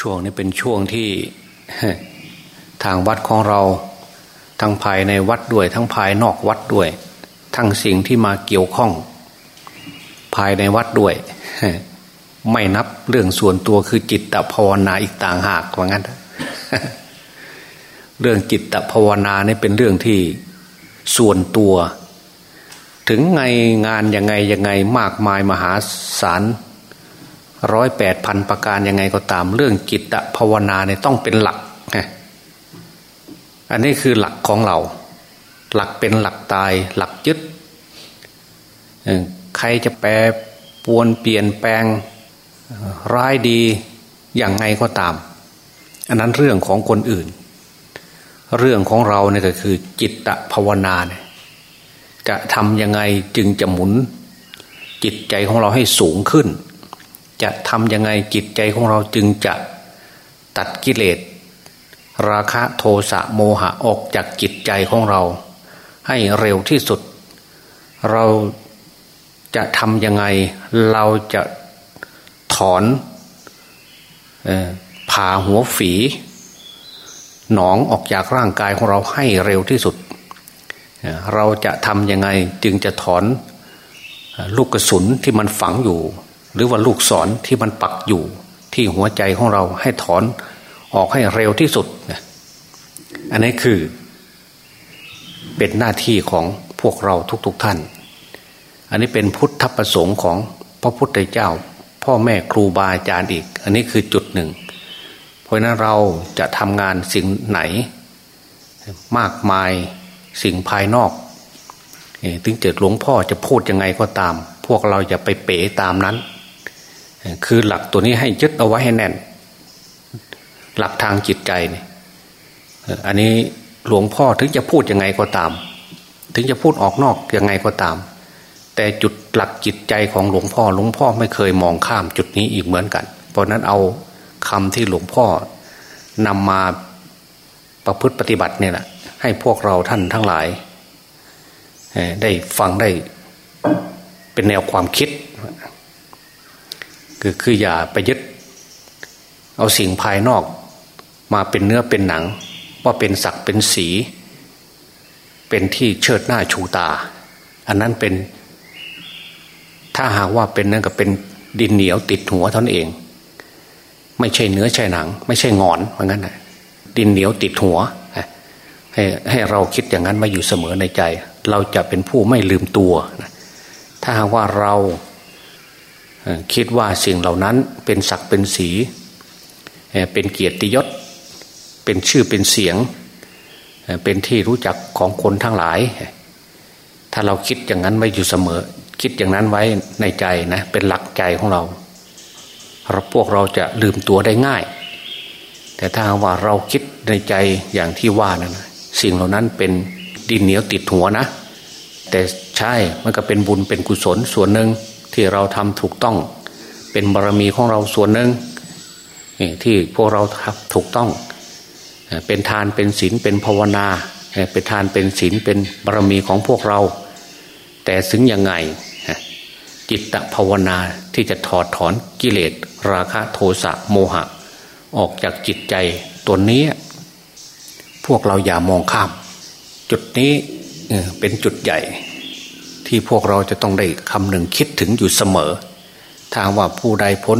ช่วงนี้เป็นช่วงที่ทางวัดของเรา ทั้งภายในวัดด้วย ทั้งภายนอกวัดด้วย ทั้งสิ่งที่มาเกี่ยวข้อง ภายในวัดด้วย ไม่นับเรื่องส่วนตัวคือจิตตภาวนาอีกต่างหากว่างั้น เรื่องจิตตภาวนาเนี่ยเป็นเรื่องที่ส่วนตัว ถึงไงงานยังไงยังไงมากมายมหาศาล ร้อยแปดพันประการยังไงก็ตาม เรื่องจิตภาวนาเนี่ยต้องเป็นหลัก อันนี้คือหลักของเรา หลักเป็นหลักตาย หลักยึด ใครจะแปรปวนเปลี่ยนแปลงร้ายดีอย่างไงก็ตาม อันนั้นเรื่องของคนอื่น เรื่องของเราเนี่ยก็คือจิตตภาวนาเนี่ยจะทำยังไงจึงจะหมุนจิตใจของเราให้สูงขึ้น จะทำยังไงจิตใจของเราจึงจะตัดกิเลส ราคะโทสะโมหะออกจากจิตใจของเรา ให้เร็วที่สุด เราจะทำยังไงเราจะถอนผ่าหัวฝี หนองออกจากร่างกายของเราให้เร็วที่สุด เราจะทำยังไงจึงจะถอนลูกกระสุนที่มันฝังอยู่ หรือว่าลูกศรที่มันปักอยู่ที่หัวใจของเราให้ถอนออกให้เร็วที่สุดนอันนี้คือ เป็นหน้าที่ของพวกเราทุกๆทท่าน อันนี้เป็นพุทธประสงค์ของพระพุทธเจ้า พ่อแม่ครูบาอาจารย์อีก อันนี้คือจุดหนึ่ง เพราะนั้นเราจะทำงานสิ่งไหน มากมายสิ่งภายนอกถึงเจิดหลวงพ่อจะพูดยังไงก็ตาม พวกเราจะไปเป๋ตามนั้น คือหลักตัวนี้ให้ยึดเอาไว้ให้แน่น หลักทางจิตใจเนี่ยอันนี้หลวงพ่อถึงจะพูดยังไงก็ตาม ถึงจะพูดออกนอกยังไงก็ตาม แต่จุดหลักจิตใจของหลวงพ่อหลวงพ่อไม่เคยมองข้ามจุดนี้อีกเหมือนกัน เพราะนั้นเอาคำที่หลวงพ่อนำมาประพฤติปฏิบัติเนี่ยแหละให้พวกเราท่านทั้งหลาย ได้ฟังได้เป็นแนวความคิด คือคืออย่าไปยึด เอาสิ่งภายนอก มาเป็นเนื้อเป็นหนัง ว่าเป็นศักเป็นสี เป็นที่เชิดหน้าชูตา อันนั้นเป็น ถ้าหากว่าเป็นนั่นก็เป็นดินเหนียวติดหัวท่านเอง ไม่ใช่เนื้อใช่หนัง ไม่ใช่งอนเหมือนกันนะดินเหนียวติดหัวให้ให้เราคิดอย่างนั้นมาอยู่เสมอในใจ เราจะเป็นผู้ไม่ลืมตัว ถ้าหากว่าเรา คิดว่าสิ่งเหล่านั้นเป็นศักดิ์เป็นสีเป็นเกียรติยศ เป็นชื่อเป็นเสียง เป็นที่รู้จักของคนทั้งหลาย ถ้าเราคิดอย่างนั้นไว้อยู่เสมอ คิดอย่างนั้นไว้ในใจนะเป็นหลักใจของเราเราพวกเราจะลืมตัวได้ง่าย แต่ถ้าว่าเราคิดในใจอย่างที่ว่านะั้น สิ่งเหล่านั้นเป็นดินเหนียวติดหัวนะ แต่ใช่มันก็เป็นบุญเป็นกุศลส่วนหนึ่ง ที่เราทำถูกต้อง เป็นบารมีของเราส่วนหนึ่งที่พวกเราถูกต้อง เป็นทานเป็นศีลเป็นภาวนาเป็นทานเป็นศีลเป็นบารมีของพวกเรา แต่ถึงยังไงจิตตภาวนาที่จะถอดถอนกิเลส ราคะโทสะโมหะ ออกจากจิตใจตัวนี้ พวกเราอย่ามองข้าม จุดนี้เป็นจุดใหญ่ ที่พวกเราจะต้องได้คำหนึ่งคิดถึงอยู่เสมอ ทางว่าผู้ใดพ้น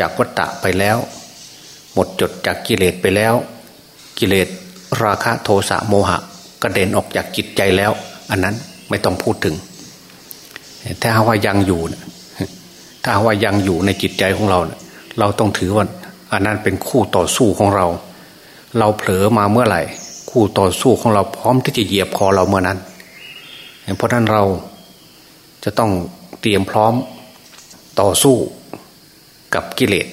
จากวัฏฏะไปแล้ว หมดจดจากกิเลสไปแล้ว กิเลสราคะโทสะโมหะกระเด็นออกจากจิตใจแล้ว อันนั้นไม่ต้องพูดถึง ถ้าว่ายังอยู่ถ้าว่ายังอยู่ในจิตใจของเราเราต้องถือว่าอันนั้นเป็นคู่ต่อสู้ของเรา เราเผลอมาเมื่อไหร่ คู่ต่อสู้ของเราพร้อมที่จะเหยียบคอเราเมื่อนั้น เพราะนั้นเรา จะต้องเตรียมพร้อมต่อสู้กับกิเลส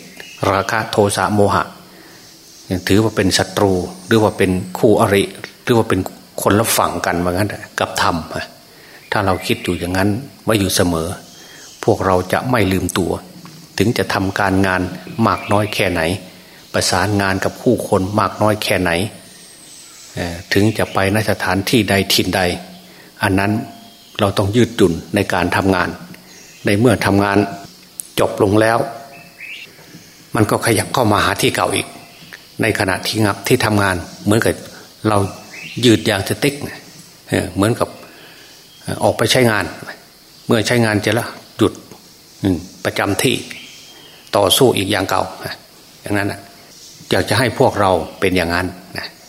ราคะโทสะโมหะ ถือว่าเป็นศัตรู หรือว่าเป็นคู่อริ หรือว่าเป็นคนละฝั่งกันเหมือนกันกับธรรมถ้าเราคิดอยู่อย่างนั้นไว้อยู่เสมอ พวกเราจะไม่ลืมตัว ถึงจะทำการงานมากน้อยแค่ไหน ประสานงานกับผู้คนมากน้อยแค่ไหน ถึงจะไปนสถานที่ใดถิ่นใด อันนั้น เราต้องยืดหยุ่นในการทำงาน ในเมื่อทำงานจบลงแล้ว มันก็ขยับเข้ามาหาที่เก่าอีก ในขณะที่งับที่ทำงาน เหมือนกับเรายืดยางสติ๊กเหมือนกับออกไปใช้งาน เมื่อใช้งานจะละหยุดประจำที่ต่อสู้อีกอย่างเก่าอย่างนั้นอยากจะให้พวกเราเป็นอย่างนั้น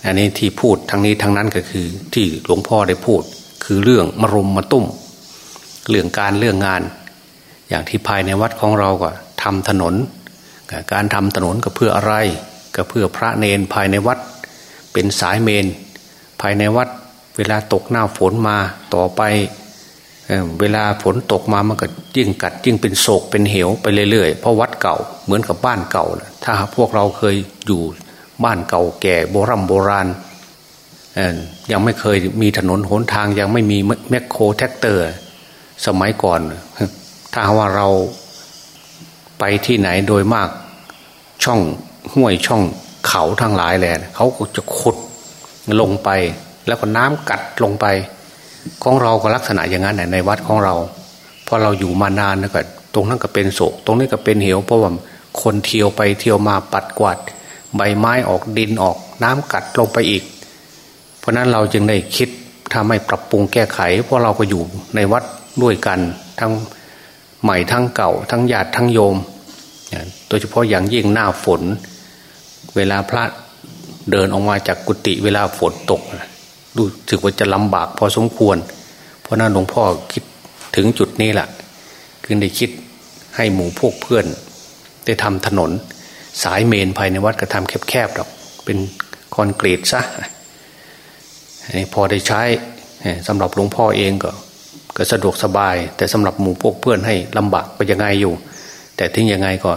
อันนี้ที่พูดทั้งนี้ทั้งนั้นก็คือที่หลวงพ่อได้พูด คือเรื่องมรุมมาตุ้ม เรื่องการเรื่องงาน อย่างที่ภายในวัดของเราก็ทำถนน การทำถนนก็เพื่ออะไรก็เพื่อพระเนนภายในวัด เป็นสายเมน ภายในวัด เวลาตกหน้าฝนมาต่อไปเวลาฝนตกมามันก็ยิ่งกัดยิ่งเป็นโศกเป็นเหวไปเรื่อยๆ เพราะวัดเก่าเหมือนกับบ้านเก่า ถ้าพวกเราเคยอยู่บ้านเก่าแก่โบรโบราณ ยังไม่เคยมีถนนหนทางยังไม่มีแม็คโครแทรกเตอร์ สมัยก่อน ถ้าว่าเราไปที่ไหนโดยมากช่องห้วยช่องเขาทั้งหลายแหละเขาก็จะขุดลงไป แล้วก็น้ำกัดลงไป ของเราก็ลักษณะอย่างนั้นในวัดของเราพอเราอยู่มานานแล้วก็ตรงนั้นก็เป็นโศก ตรงนี้ก็เป็นเหวเพราะว่าคนเที่ยวไปเที่ยวมาปัดกวาด ใบไม้ออกดินออก น้ำกัดลงไปอีก เพราะนั้นเราจึงได้คิดทำให้ปรับปรุงแก้ไข เพราะเราก็อยู่ในวัดด้วยกัน ทั้งใหม่ทั้งเก่า ทั้งญาติทั้งโยม โดยเฉพาะอย่างยิ่งหน้าฝน เวลาพระเดินออกมาจากกุฏิเวลาฝนตกรู้สึกว่าจะลำบากพอสมควร เพราะนั้นหลวงพ่อคิดถึงจุดนี้แหละคือได้คิดให้หมู่พวกเพื่อน ได้ทำถนน สายเมนภายในวัดก็ทำแคบๆหรอกเป็นคอนกรีตซะ พอได้ใช้สำหรับหลวงพ่อเองก็ก็สะดวกสบาย แต่สำหรับหมู่พวกเพื่อนให้ลำบากไปยังไงอยู่ แต่ถึงยังไงก็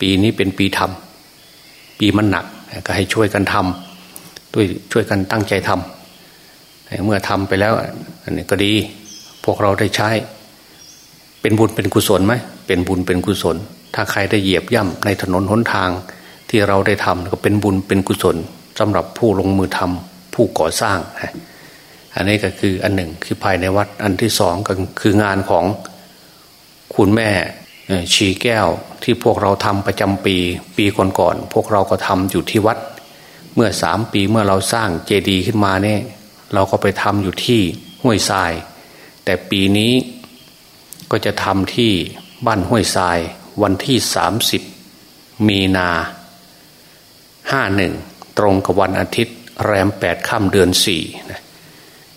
ปีนี้เป็นปีทำปีมันหนัก ก็ให้ช่วยกันทำด้วยช่วยกันตั้งใจทำเมื่อทำไปแล้วอันนี้ก็ดี พวกเราได้ใช้ เป็นบุญเป็นกุศลไหมเป็นบุญเป็นกุศล ถ้าใครได้เหยียบย่ำในถนนหนทางที่เราได้ทำก็เป็นบุญเป็นกุศลสำหรับผู้ลงมือทำ ผู้ก่อสร้าง อันนี้ก็คืออันหนึ่งคือภายในวัดอันที่สองก็คืองานของคุณแม่ชีแก้วที่พวกเราทำประจำปีปีก่อนๆพวกเราก็ทำอยู่ที่วัด เมื่อสามปีเมื่อเราสร้างเจดีย์ขึ้นมาเนี่ยเราก็ไปทำอยู่ที่ห้วยทราย แต่ปีนี้ก็จะทำที่บ้านห้วยทราย วันที่สามสิบมีนาห้าหนึ่งตรงกับวันอาทิตย์ แรมแปดค่ำเดือนสี่นะ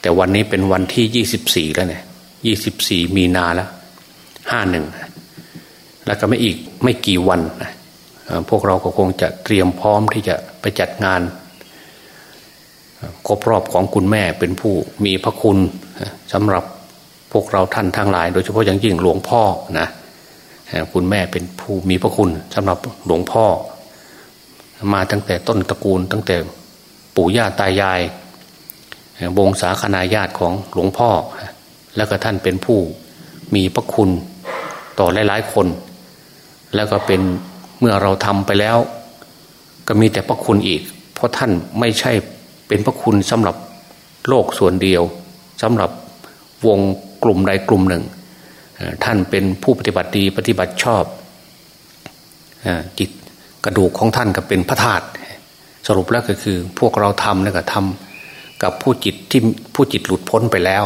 แต่วันนี้เป็นวันที่ยี่สิบสี่แล้วเนี่ยยี่สิบสี่มีนาแล้วห้าหนึ่งแล้วก็ไม่อีกไม่กี่วันนะพวกเราก็คงจะเตรียมพร้อมที่จะไปจัดงานครบรอบของคุณแม่เป็นผู้มีพระคุณสำหรับพวกเราท่านทั้งหลาย โดยเฉพาะอย่างยิ่งหลวงพ่อนะคุณแม่เป็นผู้มีพระคุณสำหรับหลวงพ่อ มาตั้งแต่ต้นตระกูลตั้งแต่ ปู่ย่าตายาย วงศาคณาญาติของหลวงพ่อ แล้วก็ท่านเป็นผู้มีพระคุณต่อหลายๆคน แล้วก็เป็นเมื่อเราทำไปแล้ว ก็มีแต่พระคุณอีก เพราะท่านไม่ใช่เป็นพระคุณสำหรับโลกส่วนเดียวสำหรับวงกลุ่มใดกลุ่มหนึ่ง ท่านเป็นผู้ปฏิบัติดีปฏิบัติชอบจิตกระดูกของท่านก็เป็นพระธาตุ สรุปแล้วก็คือ พวกเราทำนี่ก็ทำกับผู้จิตที่ผู้จิตหลุดพ้นไปแล้ว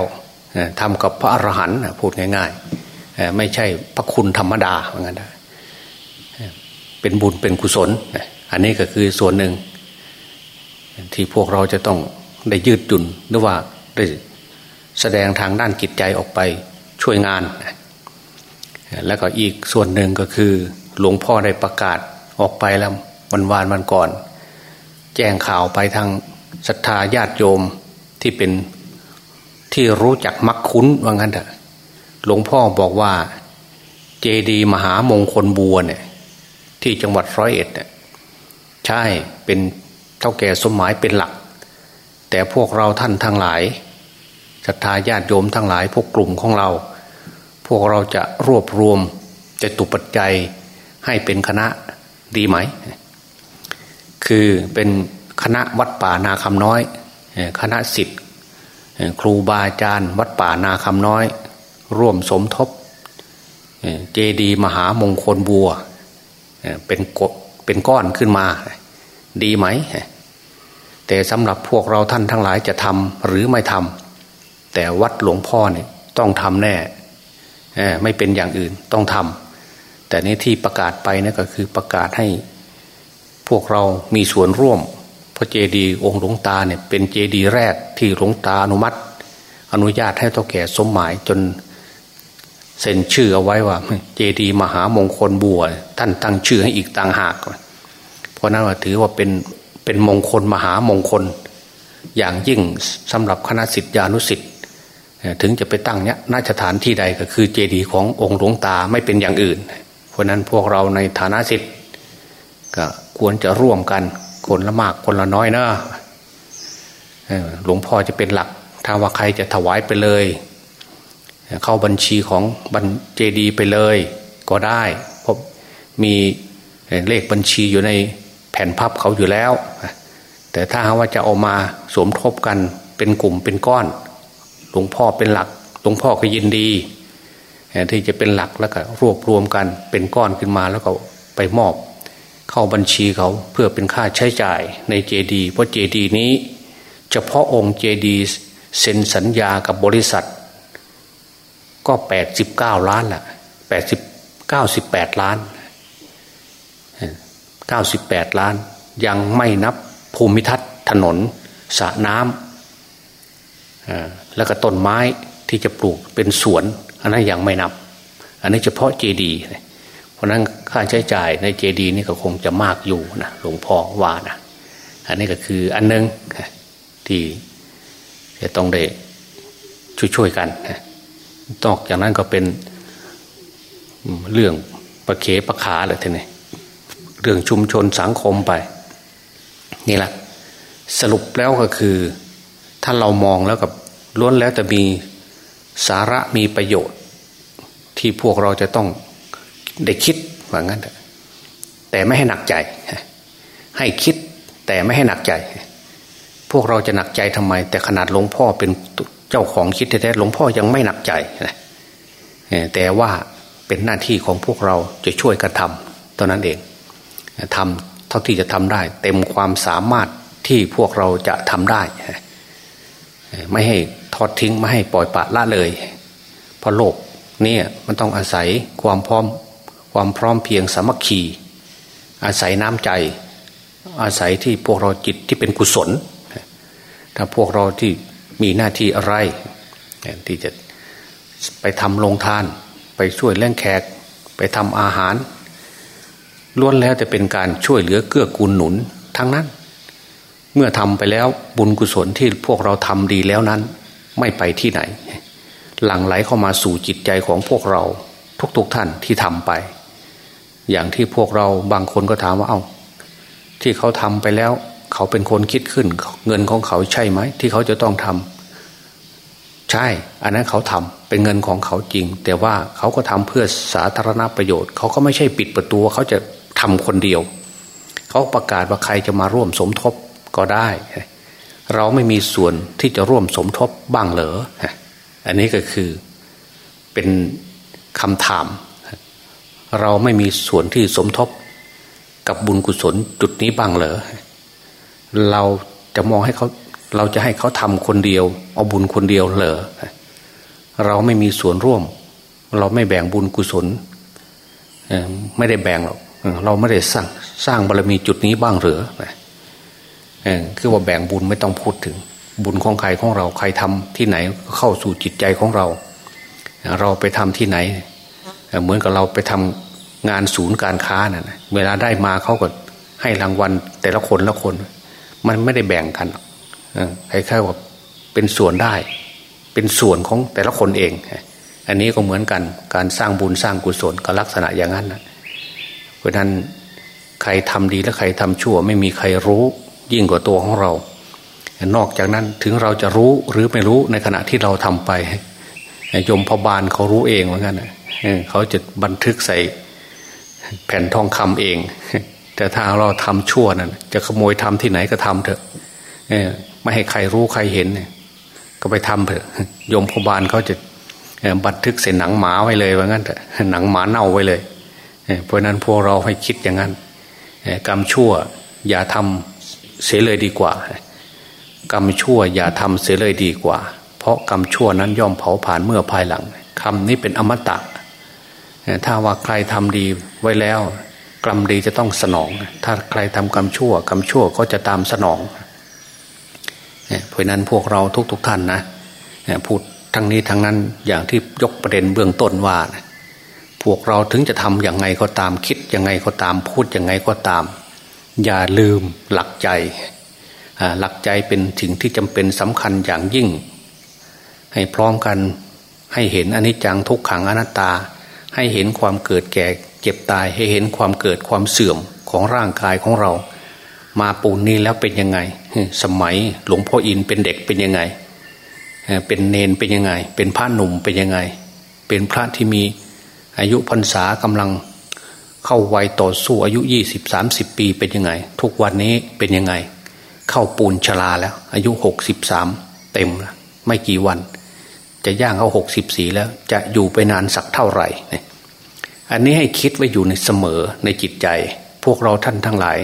ทำกับพระอรหันต์พูดง่ายๆไม่ใช่พระคุณธรรมดาเหมือนกันเป็นบุญเป็นกุศล อันนี้ก็คือส่วนหนึ่ง ที่พวกเราจะต้องได้ยืดหยุ่นหรือว่าได้แสดงทางด้านจิตใจออกไปช่วยงาน แล้วก็อีกส่วนหนึ่งก็คือ หลวงพ่อได้ประกาศออกไปแล้ววันวานวันก่อน แจ้งข่าวไปทางศรัทธาญาติโยมที่เป็นที่รู้จักมักคุ้นว่างั้นเถอะหลวงพ่อบอกว่า เจดีมหามงคลบัวเนี่ย ที่จังหวัดร้อยเอ็ดเนี่ยใช่เป็นเท่าแก่สมหมายเป็นหลัก แต่พวกเราท่านทั้งหลายศรัทธาญาติโยมทั้งหลาย พวกกลุ่มของเรา พวกเราจะรวบรวมจะตุปัจจัยให้เป็นคณะดีไหม คือเป็นคณะวัดป่านาคำน้อย คณะสิทธิ์ครูบาอาจารย์ วัดป่านาคำน้อย ร่วมสมทบเจดีมหามงคลบัวเป็นกเป็นก้อนขึ้นมา ดีไหม แต่สำหรับพวกเราท่านทั้งหลายจะทำหรือไม่ทำแต่วัดหลวงพ่อเนี่ยต้องทำแน่ไม่เป็นอย่างอื่นต้องทำแต่นี้ที่ประกาศไปนะก็คือประกาศให้ พวกเรามีส่วนร่วม พระเจดีย์องค์หลวงตาเนี่ยเป็นเจดีย์แรกที่หลวงตาอนุมัติ อนุญาตให้เท่าแก่สมหมายจนเซ็นชื่อเอาไว้ว่า เจดีย์มหามงคลบัว ท่านตั้งชื่อให้อีกต่างหากเพราะนั้นว่าถือว่าเป็นเป็นมงคลมหามงคล อย่างยิ่งสำหรับคณะสิทธิานุสิทธิ์ถึงจะไปตั้งเนี้ยน่าจะฐานที่ใดก็คือเจดีย์ขององค์หลวงตาไม่เป็นอย่างอื่น เพราะนั้นพวกเราในฐานะสิทธิ์ ก็ควรจะร่วมกัน คนละมากคนละน้อยนะหลวงพ่อจะเป็นหลัก ถ้าว่าใครจะถวายไปเลย เข้าบัญชีของบัญเจดีไปเลย ก็ได้เพราะมีเลขบัญชีอยู่ในแผ่นพับเขาอยู่แล้ว แต่ถ้าว่าจะเอามาสมทบกันเป็นกลุ่มเป็นก้อน หลวงพ่อเป็นหลัก หลวงพ่อก็ยินดีที่จะเป็นหลักแล้วก็รวบรวมกันเป็นก้อนขึ้นมาแล้วก็ไปมอบ เข้าบัญชีเขาเพื่อเป็นค่าใช้จ่ายในเจดีเพราะเจดีนี้ เฉพาะองค์เจดีเซ็นสัญญากับบริษัท ก็แปดสิบเก้าล้านแหละแปดสิบเก้าสิบแปดล้านเก้าสิบแปดล้าน ยังไม่นับภูมิทัศน์ถนนสระน้ำแล้วก็ต้นไม้ที่จะปลูกเป็นสวน อันนั้นยังไม่นับ อันนี้เฉพาะเจดีเพราะนั้น ค่าใช้จ่ายในเจดีนี่ก็คงจะมากอยู่นะหลวงพ่อว่านะอันนี้ก็คืออันนึงที่จะต้องได้ช่วยๆกันนอกจากนั้นก็เป็นเรื่องประเคประขาเลยทีนี้เรื่องชุมชนสังคมไป นี่แหละสรุปแล้วก็คือ ถ้าเรามองแล้วกับล้วนแล้วแต่มีสาระมีประโยชน์ ที่พวกเราจะต้องได้คิด ว่างั้นแต่ไม่ให้หนักใจ ให้คิดแต่ไม่ให้หนักใจ พวกเราจะหนักใจทำไม แต่ขนาดหลวงพ่อเป็นเจ้าของคิดแท้ๆหลวงพ่อยังไม่หนักใจแต่ว่าเป็นหน้าที่ของพวกเราจะช่วยกันทำตอนนั้นเองทำเท่าที่จะทำได้ เต็มความสามารถที่พวกเราจะทำได้ ไม่ให้ทอดทิ้งไม่ให้ปล่อยปะละเลย เพราะโลกนี่มันต้องอาศัยความพร้อม ความพร้อมเพียงสามัคคี อาศัยน้ำใจ อาศัยที่พวกเราจิตที่เป็นกุศล ถ้าพวกเราที่มีหน้าที่อะไรที่จะไปทำลงทาน ไปช่วยเลี้ยงแขก ไปทำอาหารล้วนแล้วจะเป็นการช่วยเหลือเกื้อกูลหนุนทั้งนั้น เมื่อทำไปแล้วบุญกุศลที่พวกเราทำดีแล้วนั้น ไม่ไปที่ไหน หลั่งไหลเข้ามาสู่จิตใจของพวกเราทุกๆทท่านที่ทำไป อย่างที่พวกเราบางคนก็ถามว่าเอา้าที่เขาทำไปแล้ว เขาเป็นคนคิดขึ้น เงินของเขาใช่ไหม ที่เขาจะต้องทำใช่ อันนั้นเขาทำเป็นเงินของเขาจริง แต่ว่าเขาก็ทำเพื่อสาธารณประโยชน์ เขาก็ไม่ใช่ปิดประตูเขาจะทำคนเดียว เขาประกาศว่าใครจะมาร่วมสมทบก็ได้ เราไม่มีส่วนที่จะร่วมสมทบบ้างเหรออันนี้ก็คือเป็นคำถาม เราไม่มีส่วนที่สมทบกับบุญกุศลจุดนี้บ้างเหรอเราจะมองให้เขาเราจะให้เขาทำคนเดียว เอาบุญคนเดียวเหรอเราไม่มีส่วนร่วม เราไม่แบ่งบุญกุศลไม่ได้แบ่งหรอกเราไม่ได้สร้างสร้างบารมีจุดนี้บ้างหรือคือว่าแบ่งบุญไม่ต้องพูดถึง บุญของใครของเราใครทำที่ไหนเข้าสู่จิตใจของเรา เราไปทำที่ไหน เหมือนกับเราไปทำ งานศูนย์การค้านะ่ะเวลาได้มาเขาก็ให้รางวัลแต่ละคนละคน มันไม่ได้แบ่งกันใครๆว่าเป็นส่วนได้ เป็นส่วนของแต่ละคนเอง อันนี้ก็เหมือนกันการสร้างบุญสร้างกุศลก็ลักษณะอย่างนั้นนะเพราะนั้นใครทำดีและใครทำชั่ว ไม่มีใครรู้ยิ่งกว่าตัวของเรา นอกจากนั้นถึงเราจะรู้หรือไม่รู้ในขณะที่เราทำไปยมพบาลเขารู้เองเหมือนกันเขาจะบันทึกใส่ แผ่นทองคำเอง แต่ถ้าเราทำชั่วนั่นจะขโมยทำที่ไหนก็ทำเถอะไม่ให้ใครรู้ใครเห็นก็ไปทำเถอะยมพบาลเขาจะบันทึกใส่หนังหมาไว้เลยว่างั้นเถอะหนังหมาเน่าไว้เลยเพราะนั้นพวกเราให้คิดอย่างนั้นกรรมชั่ว อย่าทำเสียเลยดีกว่า กรรมชั่ว อย่าทำเสียเลยดีกว่า เพราะกรรมชั่วนั้นย่อมเผาผ่านเมื่อภายหลังคำนี้เป็นอมตะ ถ้าว่าใครทำดีไว้แล้ว กรรมดีจะต้องสนอง ถ้าใครทำกรรมชั่ว กรรมชั่วก็จะตามสนองเพราะนั้นพวกเราทุกๆทท่านนะพูดทั้งนี้ทั้งนั้นอย่างที่ยกประเด็นเบื้องต้นว่าพวกเราถึงจะทำอย่างไงก็ตามคิดยังไงก็ตามพูดยังไงก็ตาม อย่าลืมหลักใจหลักใจเป็นสิ่งที่จำเป็นสำคัญอย่างยิ่ง ให้พร้อมกันให้เห็นอนิจจังทุกขังอนัตตา ให้เห็นความเกิดแก่เจ็บตายให้เห็นความเกิดความเสื่อมของร่างกายของเรา มาปูนนี้แล้วเป็นยังไง สมัยหลวงพ่ออินเป็นเด็กเป็นยังไง เป็นเนนเป็นยังไง เป็นพระหนุ่มเป็นยังไง เป็นพระที่มีอายุพรรษากำลังเข้าวัยต่อสู้อายุยี่สิบสามสิบปีเป็นยังไง ทุกวันนี้เป็นยังไง เข้าปูนชลาแล้ว อายุหกสิบสามเต็มแล้วไม่กี่วัน จะย่างเขาหกสิบสี่แล้ว จะอยู่ไปนานสักเท่าไหร่ อันนี้ให้คิดไว้อยู่ในเสมอในจิตใจ พวกเราท่านทั้งหลาย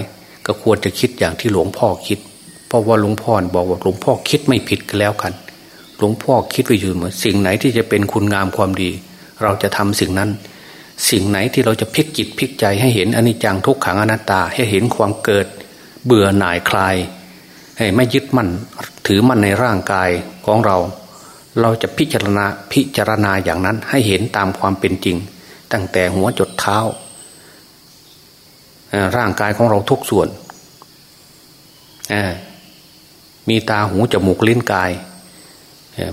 ก็ควรจะคิดอย่างที่หลวงพ่อคิด เพราะว่าหลวงพ่อบอกว่าหลวงพ่อคิดไม่ผิดกันแล้วกัน หลวงพ่อคิดไว้อยู่เหมือนสิ่งไหนที่จะเป็นคุณงามความดี เราจะทำสิ่งนั้น สิ่งไหนที่เราจะพลิกจิตพลิกใจให้เห็นอนิจจังทุกขังอนัตตาให้เห็นความเกิด เบื่อหน่ายคลายให้ไม่ยึดมั่นถือมั่นในร่างกายของเรา เราจะพิจารณาพิจารณาอย่างนั้นให้เห็นตามความเป็นจริง ตั้งแต่หัวจดเท้า ร่างกายของเราทุกส่วน มีตาหูจมูกลิ้นกาย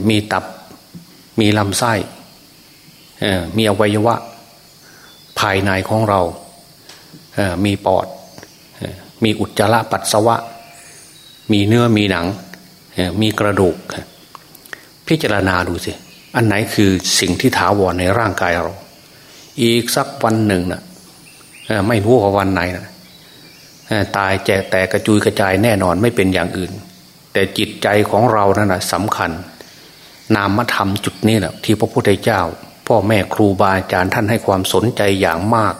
มีตับมีลำไส้มีอวัยวะ ภายในของเรา มีปอด มีอุจจาระปัสสาวะ มีเนื้อมีหนัง มีกระดูก พิจารณาดูสิ อันไหนคือสิ่งที่ถาวรในร่างกายเรา อีกสักวันหนึ่งนะไม่รู้ว่าวันไหนนะตายแจแต่กระจุยกระจายแน่นอนไม่เป็นอย่างอื่น แต่จิตใจของเรานั่นนะสำคัญ นามธรรมจุดนี้แหละที่พระพุทธเจ้า พ่อแม่ครูบาอาจารย์ท่านให้ความสนใจอย่างมาก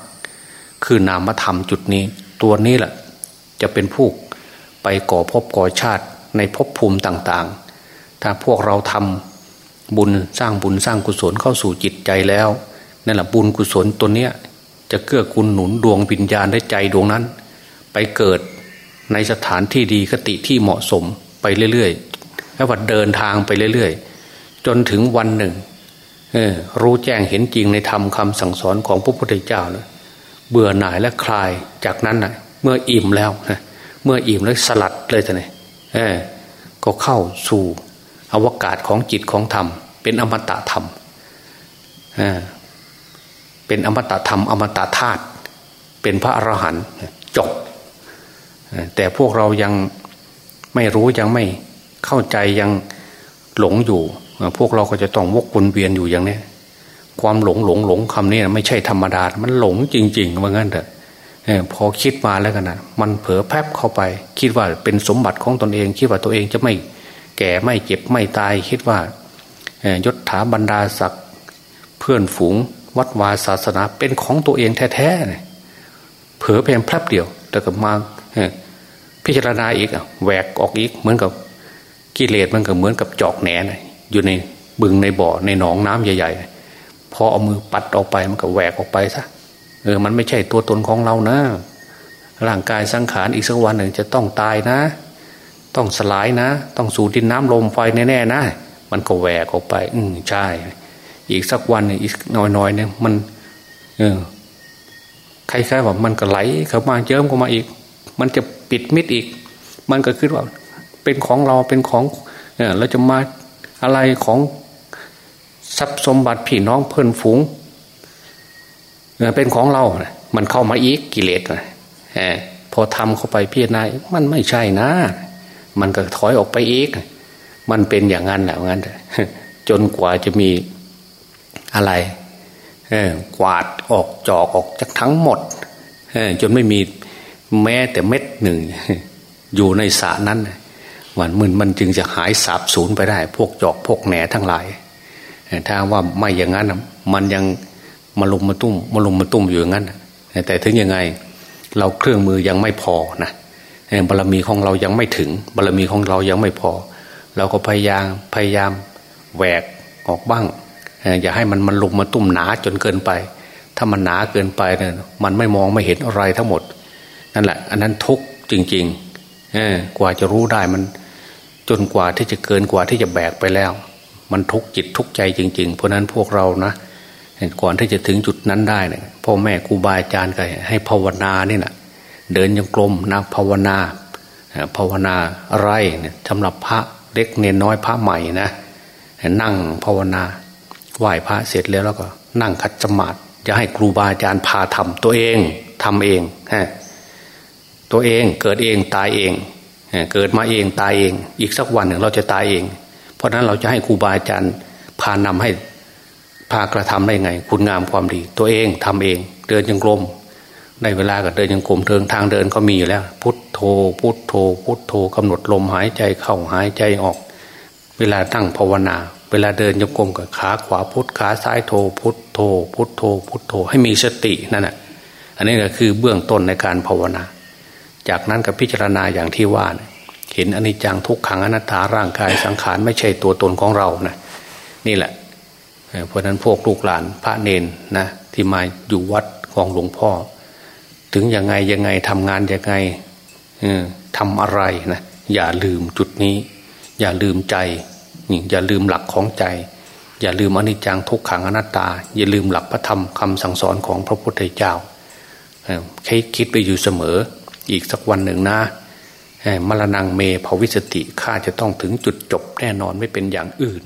คือนามธรรมจุดนี้ ตัวนี้แหละจะเป็นผู้ไปก่อภพก่อชาติในภพภูมิต่างๆ ถ้าพวกเราทำบุญสร้างบุญสร้างกุศลเข้าสู่จิตใจแล้วนั่นแหละบุญกุศลตัวเนี้ยจะเกื้อกูลหนุนดวงวิญญาณได้ใจดวงนั้น ไปเกิดในสถานที่ดีกติที่เหมาะสมไปเรื่อยๆแล้วว่าเดินทางไปเรื่อยๆ จนถึงวันหนึ่งรู้แจ้งเห็นจริงในธรรมคาสั่งสอนของพระพุทธเจ้าเลยเบื่อหน่ายและคลายจากนั้นนะเมื่ออิ่มแล้วนะเมื่ออิ่มแล้วสลัดเลยท่านเอก็เข้าสู่ อวกาศของจิตของธรรม เป็นอมตะธรรมเป็นอมตะธรรม อมตะธาตุเป็นพระอรหันต์จบแต่พวกเรายังไม่รู้ยังไม่เข้าใจยังหลงอยู่ พวกเราก็จะต้องวกวนเวียนอยู่อย่างนี้ความหลงหลงหลงคำนี้ไม่ใช่ธรรมดา มันหลงจริงๆว่างั้นเถอะพอคิดมาแล้วกันนะมันเผลอแพบเข้าไป คิดว่าเป็นสมบัติของตนเอง คิดว่าตัวเองจะไม่ แก่ไม่เจ็บไม่ตายคิดว่ายศถาบรรดาศักดิ์เพื่อนฝูง วัดวาศาสนาเป็นของตัวเองแท้ๆเนี่ยเผลอเพียงแพบเดียว แต่ก็มาพิจารณาอีกแหวกออกอีกเหมือนกับกิเลสมันก็เหมือนกับจอกแหนอยู่ในบึงในบ่อในหนองน้ำใหญ่ๆพอเอามือปัดออกไปมันก็แหวกออกไปซะเออมันไม่ใช่ตัวตนของเรานะร่างกายสังขารอีกสักวันหนึ่งจะต้องตายนะ ต้องสลายนะ ต้องสูดดินน้ำลมไฟแน่ๆนะ มันก็แหวกออกไป อืมใช่ อีกสักวันอีกน้อยๆเนี่ยมัน เออคล้ายๆว่ามันก็ไหลเข้ามาเยิ้มเข้ามาอีก มันจะปิดมิดอีก มันก็คิดว่า เป็นของเราเป็นของ เออเราจะมาอะไรของทรัพย์สมบัติพี่น้องเพื่อนฝูงเป็นของเรา มันเข้ามาอีกกิเลสพอทำเข้าไปพี่นายมันไม่ใช่นะ มันก็ถอยออกไปอีก มันเป็นอย่างนั้นแหละงั้นจนกว่าจะมีอะไรกวาดออกจอกออกจากทั้งหมดจนไม่มีแม้แต่เม็ดหนึ่ง อยู่ในสระนั้นมันมันมันจึงจะหายสาบสูญไปได้ พวกจอกพวกแหนทั้งหลายถ้าว่าไม่อย่างนั้นมันยังมาลุมมาตุ้มมาลุมมาตุ้มอยู่อย่างนั้นแต่ถึงยังไง เราเครื่องมือยังไม่พอนะ บารมีของเรายังไม่ถึง บารมีของเรายังไม่พอ เราก็พยายามพยายามแหวกออกบ้าง อย่าให้มันมันลงมาตุ่มหนาจนเกินไป ถ้ามันหนาเกินไปเนี่ยมันไม่มองไม่เห็นอะไรทั้งหมด นั่นแหละ อันนั้นทุกจริงๆกว่าจะรู้ได้มันจนกว่าที่จะเกินกว่าที่จะแบกไปแล้ว มันทุกจิตทุกใจจริง ๆ เพราะนั้นพวกเรานะก่อนที่จะถึงจุดนั้นได้เนี่ยพ่อแม่ครูบาอาจารย์ก็ให้ภาวนาเนี่แหละ เดินยังกลมนะภาวนาภาวนาอะไรเนี่ยสำหรับพระเล็กเนนน้อยพระใหม่นะนั่งภาวนาไหว้พระเสร็จแล้วแล้วก็ นั่งคัดจมาดจะให้ครูบาอาจารย์พาทำตัวเองทำเองฮะตัวเองเกิดเองตายเองเกิดมาเองตายเอง อีกสักวันหนึ่งเราจะตายเอง เพราะนั้นเราจะให้ครูบาอาจารย์พานำให้พากระทำได้ไง คุณงามความดี ตัวเองทำเอง เดินยังกลม ในเวลาก็เดินยังกลมเทิงทางเดินก็มีอยู่แล้ว พุทโธ พุทโธ พุทโธกำหนดลมหายใจเข้าหายใจออก เวลาตั้งภาวนา เวลาเดินยังกลมกับขาขวาพุทขาซ้ายโธ พุทโธ พุทโธ พุทโธให้มีสตินั่นแหะอันนี้ก็คือเบื้องต้นในการภาวนา จากนั้นก็พิจารณาอย่างที่ว่าเห็นอนิจจังทุกขังอนัตตาร่างกายสังขารไม่ใช่ตัวตนของเรานะนี่แหละเพราะนั้นพวกลูกหลานพระเนนนะที่มาอยู่วัดของหลวงพ่อ ถึงยังไงยังไงทำงานยังไงทำอะไรนะอย่าลืมจุดนี้ อย่าลืมใจอย่าลืมหลักของใจ อย่าลืมอนิจจังทุกขังอนัตตา อย่าลืมหลักพระธรรมคำสั่งสอนของพระพุทธเจ้าคิดคิดไปอยู่เสมอ อีกสักวันหนึ่งนะมรณงเมภวิสติข้าจะต้องถึงจุดจบแน่นอนไม่เป็นอย่างอื่น